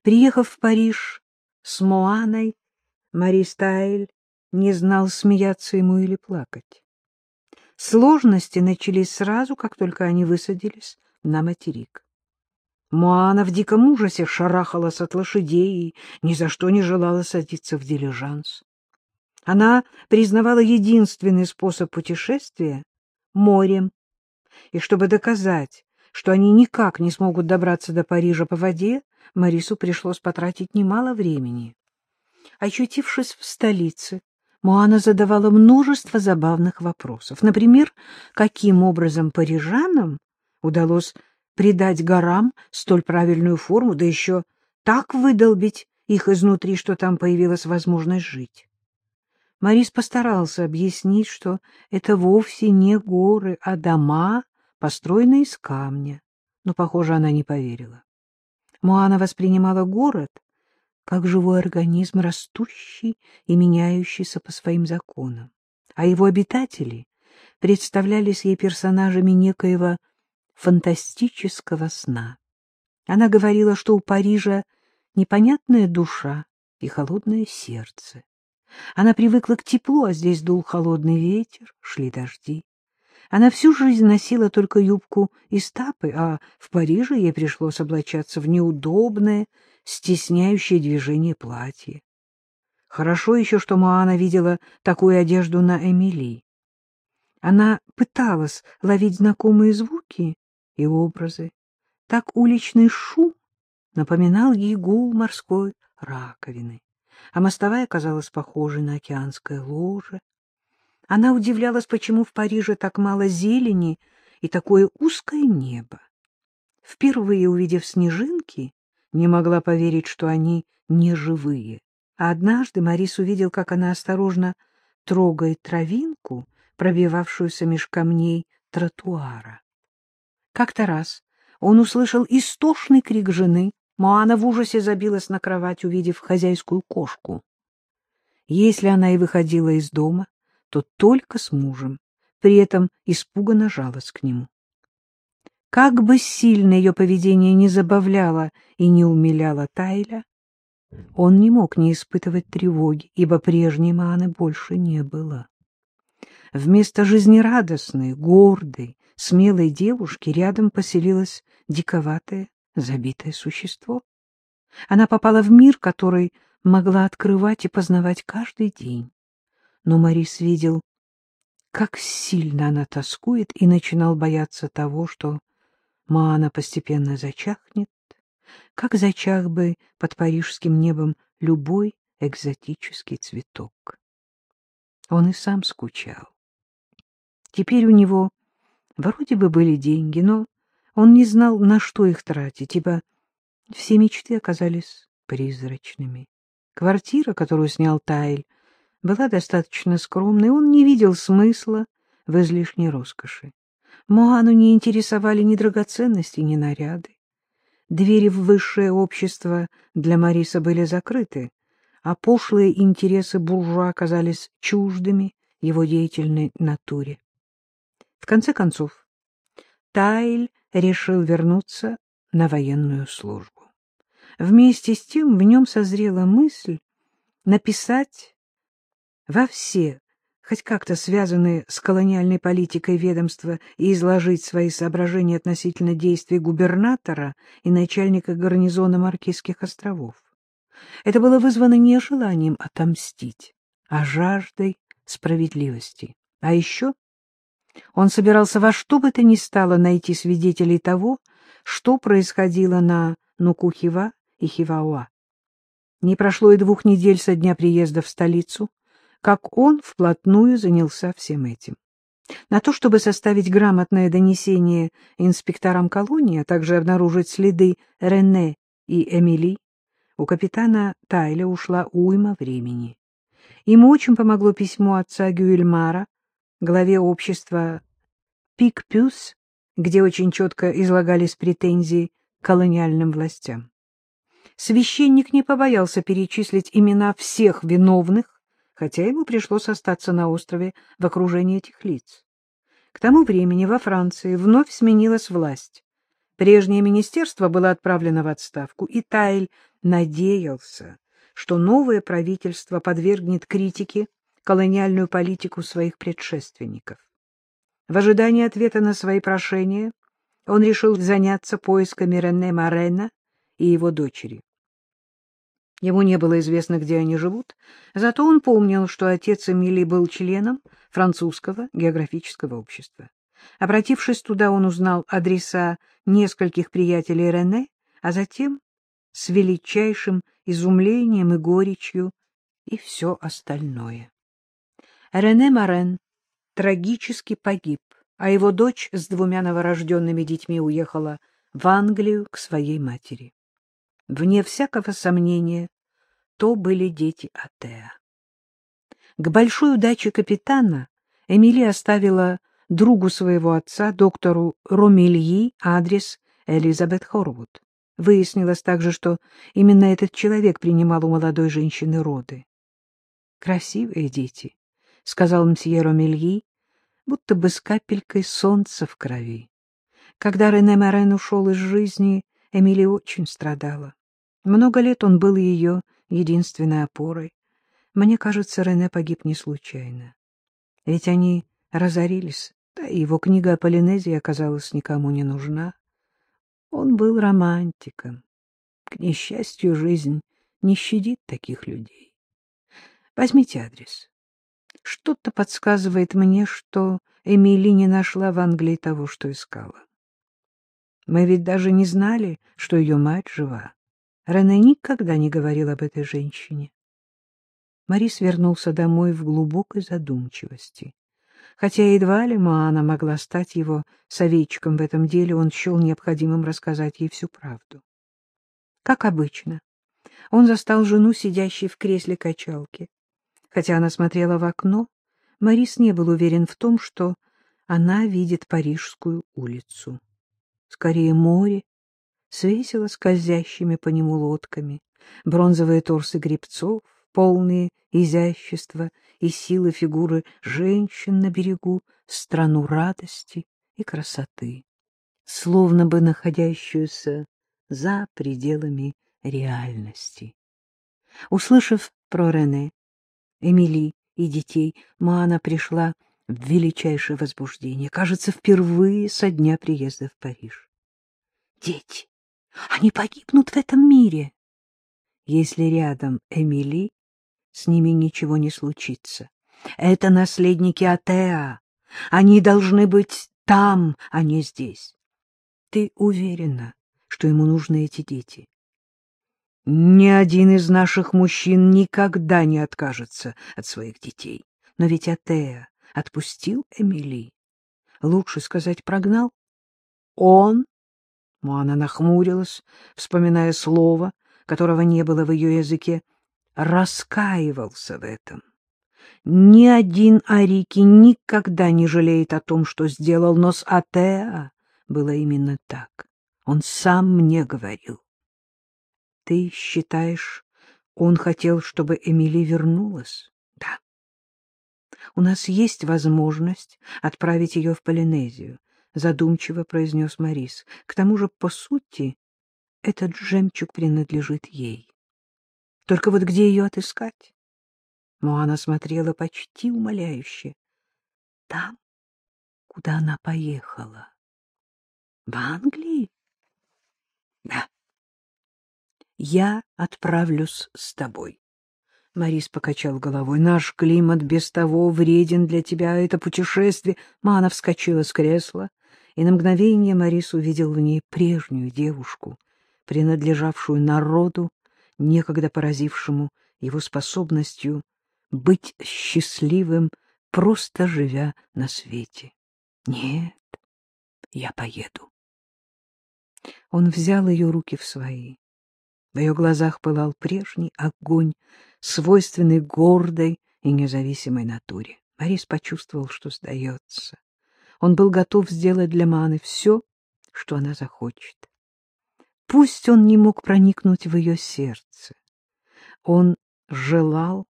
Приехав в Париж с Моаной, Мари Стайль не знал, смеяться ему или плакать. Сложности начались сразу, как только они высадились на материк. Моана в диком ужасе шарахалась от лошадей и ни за что не желала садиться в дилижанс. Она признавала единственный способ путешествия — морем, и чтобы доказать, что они никак не смогут добраться до Парижа по воде, Марису пришлось потратить немало времени. Очутившись в столице, Моана задавала множество забавных вопросов. Например, каким образом парижанам удалось придать горам столь правильную форму, да еще так выдолбить их изнутри, что там появилась возможность жить. Марис постарался объяснить, что это вовсе не горы, а дома, построенные из камня. Но, похоже, она не поверила. Моана воспринимала город как живой организм, растущий и меняющийся по своим законам. А его обитатели представлялись ей персонажами некоего фантастического сна. Она говорила, что у Парижа непонятная душа и холодное сердце. Она привыкла к теплу, а здесь дул холодный ветер, шли дожди. Она всю жизнь носила только юбку из тапы, а в Париже ей пришлось облачаться в неудобное, стесняющее движение платье. Хорошо еще, что Моана видела такую одежду на Эмили. Она пыталась ловить знакомые звуки и образы. Так уличный шум напоминал ей гул морской раковины, а мостовая казалась похожей на океанское ложе. Она удивлялась, почему в Париже так мало зелени и такое узкое небо. Впервые увидев снежинки, не могла поверить, что они не живые. А однажды Марис увидел, как она осторожно трогает травинку, пробивавшуюся меж камней тротуара. Как-то раз он услышал истошный крик жены. Моана в ужасе забилась на кровать, увидев хозяйскую кошку. Если она и выходила из дома, то только с мужем, при этом испуганно жалась к нему. Как бы сильно ее поведение не забавляло и не умиляло Тайля, он не мог не испытывать тревоги, ибо прежней Маны больше не было. Вместо жизнерадостной, гордой, смелой девушки рядом поселилось диковатое, забитое существо. Она попала в мир, который могла открывать и познавать каждый день но Морис видел, как сильно она тоскует, и начинал бояться того, что Маана постепенно зачахнет, как зачах бы под парижским небом любой экзотический цветок. Он и сам скучал. Теперь у него вроде бы были деньги, но он не знал, на что их тратить, ибо все мечты оказались призрачными. Квартира, которую снял Тайль, была достаточно скромной, он не видел смысла в излишней роскоши. Моану не интересовали ни драгоценности, ни наряды. Двери в высшее общество для Мариса были закрыты, а пошлые интересы буржуа оказались чуждыми его деятельной натуре. В конце концов, Тайль решил вернуться на военную службу. Вместе с тем в нем созрела мысль написать во все, хоть как-то связанные с колониальной политикой ведомства, и изложить свои соображения относительно действий губернатора и начальника гарнизона Маркизских островов. Это было вызвано не желанием отомстить, а жаждой справедливости. А еще он собирался во что бы то ни стало найти свидетелей того, что происходило на Нукухива и Хивауа. Не прошло и двух недель со дня приезда в столицу, как он вплотную занялся всем этим. На то, чтобы составить грамотное донесение инспекторам колонии, а также обнаружить следы Рене и Эмили, у капитана Тайля ушла уйма времени. Ему очень помогло письмо отца Гюэльмара, главе общества «Пик-Пюс», где очень четко излагались претензии к колониальным властям. Священник не побоялся перечислить имена всех виновных хотя ему пришлось остаться на острове в окружении этих лиц. К тому времени во Франции вновь сменилась власть. Прежнее министерство было отправлено в отставку, и Тайль надеялся, что новое правительство подвергнет критике колониальную политику своих предшественников. В ожидании ответа на свои прошения он решил заняться поисками Рене Морена и его дочери. Ему не было известно, где они живут, зато он помнил, что отец Эмилии был членом французского географического общества. Обратившись туда, он узнал адреса нескольких приятелей Рене, а затем с величайшим изумлением и горечью и все остальное. Рене Морен трагически погиб, а его дочь с двумя новорожденными детьми уехала в Англию к своей матери. Вне всякого сомнения, то были дети Атеа. К большой удаче капитана Эмили оставила другу своего отца, доктору Ромельи, адрес Элизабет Хорвуд. Выяснилось также, что именно этот человек принимал у молодой женщины роды. «Красивые дети», — сказал мсье Ромельи, будто бы с капелькой солнца в крови. Когда Рене Морен ушел из жизни, Эмили очень страдала. Много лет он был ее единственной опорой. Мне кажется, Рене погиб не случайно. Ведь они разорились, да и его книга о Полинезии оказалась никому не нужна. Он был романтиком. К несчастью, жизнь не щадит таких людей. Возьмите адрес. Что-то подсказывает мне, что Эмили не нашла в Англии того, что искала. Мы ведь даже не знали, что ее мать жива. Рене никогда не говорил об этой женщине. Марис вернулся домой в глубокой задумчивости. Хотя едва ли Маана могла стать его советчиком в этом деле, он счел необходимым рассказать ей всю правду. Как обычно, он застал жену, сидящей в кресле качалки. Хотя она смотрела в окно, Марис не был уверен в том, что она видит Парижскую улицу. Скорее море с весело скользящими по нему лодками, бронзовые торсы гребцов, полные изящества и силы фигуры женщин на берегу, страну радости и красоты, словно бы находящуюся за пределами реальности. Услышав про Рене, Эмили и детей, Маана пришла в величайшее возбуждение, кажется, впервые со дня приезда в Париж. Дети! Они погибнут в этом мире. Если рядом Эмили, с ними ничего не случится. Это наследники Атеа. Они должны быть там, а не здесь. Ты уверена, что ему нужны эти дети? Ни один из наших мужчин никогда не откажется от своих детей. Но ведь Атеа отпустил Эмили. Лучше сказать, прогнал. Он Моана нахмурилась, вспоминая слово, которого не было в ее языке, раскаивался в этом. Ни один Арики никогда не жалеет о том, что сделал, но с Атеа было именно так. Он сам мне говорил. Ты считаешь, он хотел, чтобы Эмили вернулась? Да. У нас есть возможность отправить ее в Полинезию. — задумчиво произнес Морис. — К тому же, по сути, этот жемчуг принадлежит ей. Только вот где ее отыскать? Моана смотрела почти умоляюще. — Там, куда она поехала. — В Англии? — Да. — Я отправлюсь с тобой. Марис покачал головой. Наш климат без того вреден для тебя, это путешествие. Мана вскочила с кресла и на мгновение Морис увидел в ней прежнюю девушку, принадлежавшую народу, некогда поразившему его способностью быть счастливым, просто живя на свете. Нет, я поеду. Он взял ее руки в свои. В ее глазах пылал прежний огонь, свойственный гордой и независимой натуре. Борис почувствовал, что сдается. Он был готов сделать для Маны все, что она захочет. Пусть он не мог проникнуть в ее сердце. Он желал,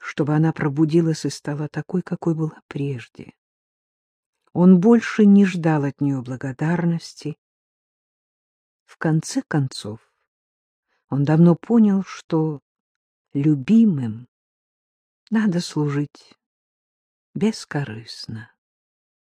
чтобы она пробудилась и стала такой, какой была прежде. Он больше не ждал от нее благодарности. В конце концов, Он давно понял, что любимым надо служить бескорыстно.